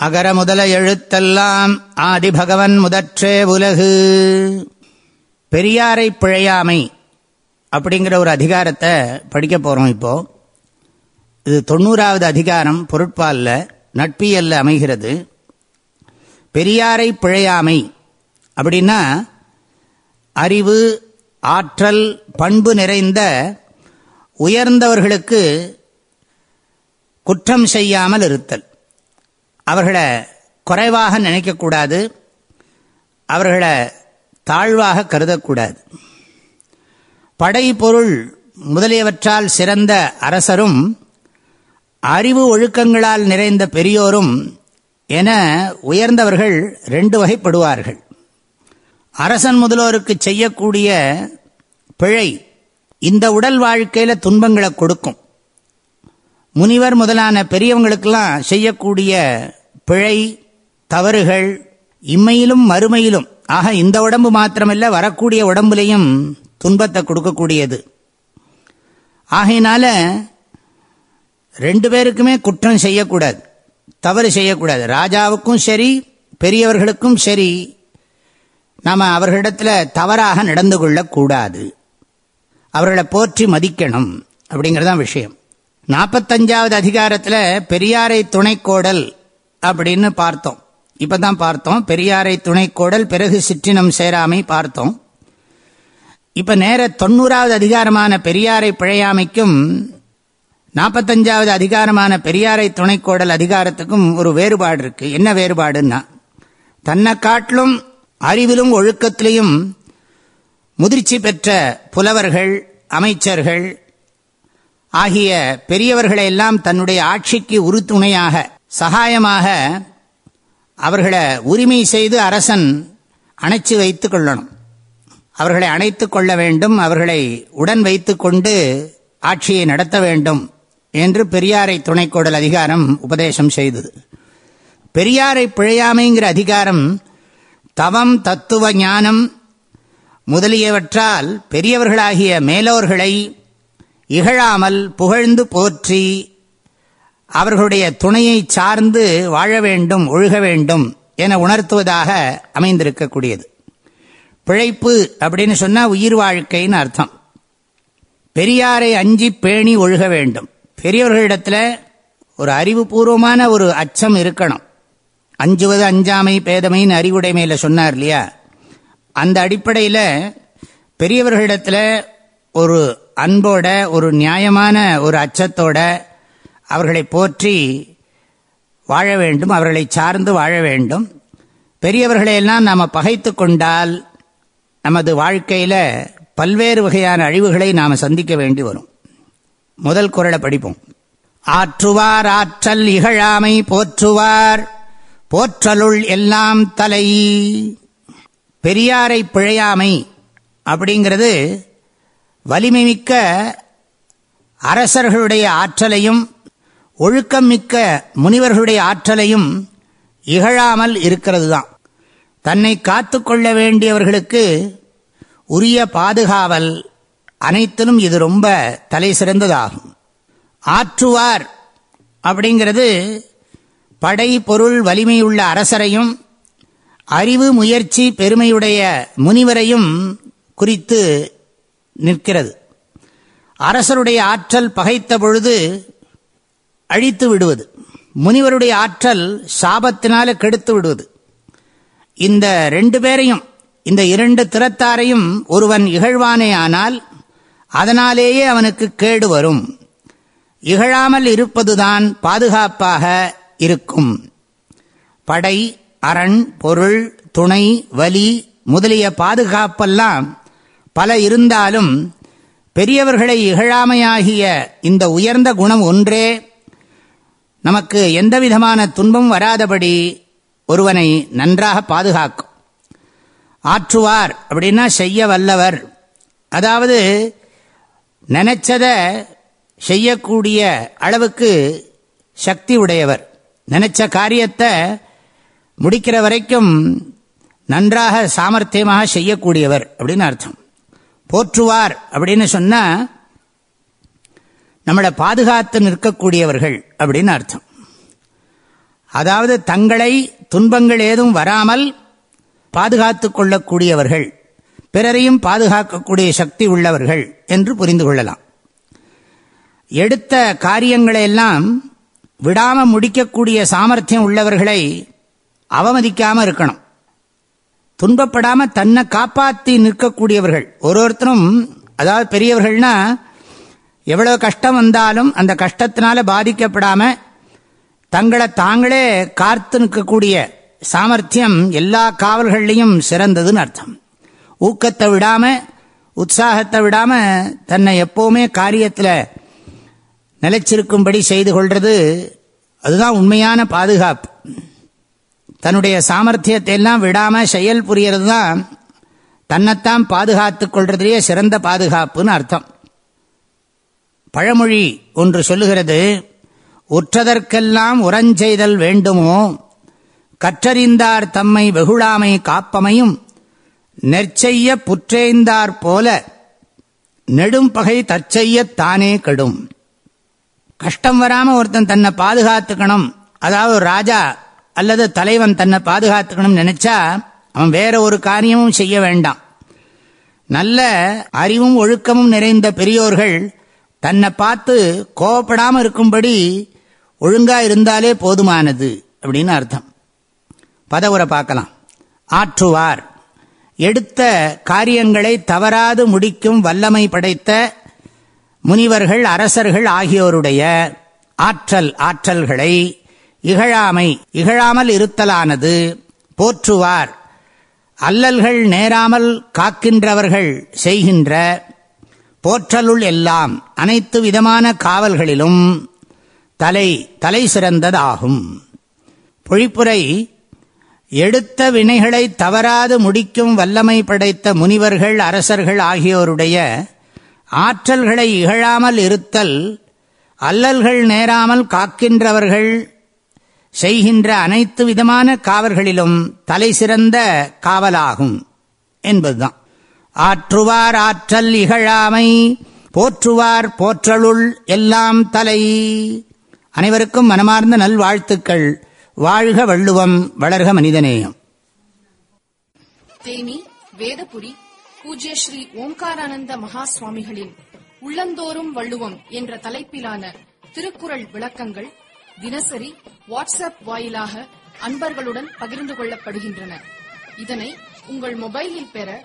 அகர முதல எழுத்தெல்லாம் ஆதிபகவன் முதற்றே உலகு. பெரியாரை பிழையாமை அப்படிங்கிற ஒரு அதிகாரத்தை படிக்க போகிறோம் இப்போ. இது தொண்ணூறாவது அதிகாரம் பொருட்பாலில் நட்பியல்ல அமைகிறது. பெரியாரை பிழையாமை அப்படின்னா அறிவு ஆற்றல் பண்பு நிறைந்த உயர்ந்தவர்களுக்கு குற்றம் செய்யாமல் இருத்தல். அவர்களை குறைவாக நினைக்கக்கூடாது. அவர்களை தாழ்வாக கருதக்கூடாது. படை பொருள் முதலியவற்றால் சிறந்த அரசரும் அறிவு ஒழுக்கங்களால் நிறைந்த பெரியோரும் என உயர்ந்தவர்கள் ரெண்டு வகைப்படுவார்கள். அரசன் முதலோருக்கு செய்யக்கூடிய பிழை இந்த உடல் வாழ்க்கையில் துன்பங்களை கொடுக்கும். முனிவர் முதலான பெரியவங்களுக்கெல்லாம் செய்யக்கூடிய பிழை தவறுகள் இம்மையிலும் மறுமையிலும் ஆக இந்த உடம்பு மாத்திரமல்ல வரக்கூடிய உடம்புலையும் துன்பத்தை கொடுக்கக்கூடியது. ஆகையினால ரெண்டு பேருக்குமே குற்றம் செய்யக்கூடாது தவறு செய்யக்கூடாது. ராஜாவுக்கும் சரி பெரியவர்களுக்கும் சரி நாம் அவர்களிடத்தில் தவறாக நடந்து கொள்ளக்கூடாது. அவர்களை போற்றி மதிக்கணும் அப்படிங்கிறதான் விஷயம். நாற்பத்தஞ்சாவது அதிகாரத்தில் பெரியாரை துணைக்கோடல் அப்படின்னு பார்த்தோம். இப்போ தான் பார்த்தோம். பெரியாரை துணைக்கோடல் பிறகு சிற்றினம் சேராமை பார்த்தோம். இப்போ நேர தொண்ணூறாவது அதிகாரமான பெரியாரை பிழையாமைக்கும் நாற்பத்தஞ்சாவது அதிகாரமான பெரியாரை துணைக்கோடல் அதிகாரத்துக்கும் ஒரு வேறுபாடு இருக்கு. என்ன வேறுபாடுன்னா தன்னை காட்டிலும் அறிவிலும் ஒழுக்கத்திலையும் முதிர்ச்சி பெற்ற புலவர்கள் அமைச்சர்கள் ஆகிய பெரியவர்களையெல்லாம் தன்னுடைய ஆட்சிக்கு உறுதுணையாக சகாயமாக அவர்களை உரிமை செய்து அரசன் அணைச்சு வைத்து கொள்ளணும். அவர்களை அணைத்து கொள்ள வேண்டும். அவர்களை உடன் வைத்து கொண்டு ஆட்சியை நடத்த வேண்டும் என்று பெரியாரை துணைக்கோடல் அதிகாரம் உபதேசம் செய்தது. பெரியாரை பிழையாமைங்கிற அதிகாரம் தவம் தத்துவ ஞானம் முதலியவற்றால் பெரியவர்களாகிய மேலோர்களை இகழாமல் புகழ்ந்து போற்றி அவர்களுடைய துணையை சார்ந்து வாழ வேண்டும் ஒழுக வேண்டும் என உணர்த்துவதாக அமைந்திருக்கக்கூடியது. பிழைப்பு அப்படின்னு சொன்னால் உயிர் வாழ்க்கைன்னு அர்த்தம். பெரியாரை அஞ்சி பேணி ஒழுக வேண்டும். பெரியவர்களிடத்தில் ஒரு அறிவுபூர்வமான ஒரு அச்சம் இருக்கணும். அஞ்சுவது அஞ்சாமை பேதமைன்னு அறிவுடைமையில் சொன்னார் இல்லையா? அந்த அடிப்படையில் பெரியவர்களிடத்தில் ஒரு அன்போட ஒரு நியாயமான ஒரு அச்சத்தோட அவர்களை போற்றி வாழ வேண்டும் அவர்களை சார்ந்து வாழ வேண்டும். பெரியவர்களையெல்லாம் நாம் பகைத்து கொண்டால் நமது வாழ்க்கையில் பல்வேறு வகையான அழிவுகளை நாம் சந்திக்க வேண்டி வரும். முதல் குரலை படிப்போம். ஆற்றுவார் ஆற்றல் இகழாமை போற்றுவார் போற்றலுள் எல்லாம் தலை. பெரியாரை பிழையாமை அப்படிங்கிறது வலிமை மிக்க அரசர்களுடைய ஆற்றலையும் ஒழுக்கம் மிக்க முனிவர்களுடைய ஆற்றலையும் இகழாமல் இருக்கிறது தான் தன்னை காத்து கொள்ள வேண்டியவர்களுக்கு உரிய பாதுகாவல் அனைத்திலும் இது ரொம்ப தலை சிறந்ததாகும். ஆற்றுவார் அப்படிங்கிறது படை பொருள் வலிமையுள்ள அரசரையும் அறிவு முயற்சி பெருமையுடைய முனிவரையும் குறித்து நிற்கிறது. அரசருடைய ஆற்றல் பகைத்த பொழுது அழித்து விடுவது. முனிவருடைய ஆற்றல் சாபத்தினால கெடுத்து விடுவது. இந்த ரெண்டு பேரையும் இந்த இரண்டு திறத்தாரையும் ஒருவன் இகழ்வானே ஆனால் அதனாலேயே அவனுக்கு கேடு வரும். இகழாமல் இருப்பதுதான் பாதுகாப்பாக இருக்கும். படை அரண் பொருள் துணை வலி முதலிய பாதுகாப்பெல்லாம் பல இருந்தாலும் பெரியவர்களை இகழாமையாகிய இந்த உயர்ந்த குணம் ஒன்றே நமக்கு எந்த விதமான துன்பம் வராதபடி ஒருவனை நன்றாக பாதுகாக்கும். ஆற்றுவார் அப்படின்னா செய்ய வல்லவர். அதாவது நினச்சதை செய்யக்கூடிய அளவுக்கு சக்தி உடையவர். நினைச்ச காரியத்தை முடிக்கிற வரைக்கும் நன்றாக சாமர்த்தியமாக செய்யக்கூடியவர் அப்படின்னு அர்த்தம். போற்றுவார் அப்படின்னு சொன்னால் நம்மளை பாதுகாத்து நிற்கக்கூடியவர்கள் அப்படின்னு அர்த்தம். அதாவது தங்களை துன்பங்கள் ஏதும் வராமல் பாதுகாத்து கொள்ளக்கூடியவர்கள் பிறரையும் பாதுகாக்கக்கூடிய சக்தி உள்ளவர்கள் என்று புரிந்து கொள்ளலாம். எடுத்த காரியங்களை எல்லாம் விடாம முடிக்கக்கூடிய சாமர்த்தியம் உள்ளவர்களை அவமதிக்காம இருக்கணும். துன்பப்படாம தன்னை காப்பாற்றி நிற்கக்கூடியவர்கள். ஒரு ஒருத்தரும் அதாவது பெரியவர்கள்னா எவ்வளோ கஷ்டம் வந்தாலும் அந்த கஷ்டத்தினால பாதிக்கப்படாமல் தங்களை தாங்களே காத்து நிற்கக்கூடிய சாமர்த்தியம் எல்லா காவல்கள்லையும் சிறந்ததுன்னு அர்த்தம். ஊக்கத்தை விடாமல் உற்சாகத்தை விடாமல் தன்னை எப்போவுமே காரியத்தில் நிலைச்சிருக்கும்படி செய்து கொள்வது அதுதான் உண்மையான பாதுகாப்பு. தன்னுடைய சாமர்த்தியத்தை எல்லாம் விடாமல் செயல் புரியறது தான் தன்னைத்தான் பாதுகாத்து கொள்றதுலேயே சிறந்த பாதுகாப்புன்னு அர்த்தம். பழமொழி ஒன்று சொல்லுகிறது உற்றதற்கெல்லாம் உரஞ்செய்தல் வேண்டுமோ? கற்றறிந்தார் தம்மை வெகுழாமை காப்பமையும் நெற்செய்ய புற்றேந்தார் போல நெடும் பகை தற்செய்யத் தானே கெடும். கஷ்டம் வராம ஒருத்தன் தன்னை பாதுகாத்துக்கணும் அதாவது ராஜா அல்லது தலைவன் தன்னை பாதுகாத்துக்கணும் நினைச்சா அவன் வேற ஒரு காரியமும் செய்ய வேண்டாம். நல்ல அறிவும் ஒழுக்கமும் நிறைந்த பெரியோர்கள் தன்னை பார்த்து கோவப்படாம இருக்கும்படி ஒழுங்கா இருந்தாலே போதுமானது அப்படின்னு அர்த்தம். பதவுரை பார்க்கலாம். ஆற்றுவார். எடுத்த காரியங்களை தவறாது முடிக்கும் வல்லமை படைத்த முனிவர்கள் அரசர்கள் ஆகியோருடைய ஆற்றல் ஆற்றல்களை இகழாமை இகழாமல் இருத்தலானது போற்றுவார். அல்லல்கள் நேராமல் காக்கின்றவர்கள் செய்கின்ற போற்றலுள் எல்லாம் அனைத்து விதமான காவல்களிலும் தலை தலை சிறந்ததாகும். பொழிப்புரை எடுத்த வினைகளை தவறாது முடிக்கும் வல்லமை படைத்த முனிவர்கள் அரசர்கள் ஆகியோருடைய ஆற்றல்களை இகழாமல் இருத்தல் அல்லல்கள் நேராமல் காக்கின்றவர்கள் செய்கின்ற அனைத்து விதமான காவல்களிலும் தலை சிறந்த காவலாகும் என்பதுதான். ஆற்றுவார் ஆற்றல் இகழாமை போற்றுவார் போற்றலுள் எல்லாம் தலை. அனைவருக்கும் மனமார்ந்த நல்வாழ்த்துக்கள். வாழ்க வள்ளுவம் வளர்க மனிதநேயம். தேனி வேதபுரி பூஜ்ய ஸ்ரீ ஓம்காரானந்த மகா சுவாமிகளின் உள்ளந்தோறும் வள்ளுவம் என்ற தலைப்பிலான திருக்குறள் விளக்கங்கள் தினசரி வாட்ஸ்அப் வாயிலாக அன்பர்களுடன் பகிர்ந்து கொள்ளப்படுகின்றன. இதனை உங்கள் மொபைலில் பெற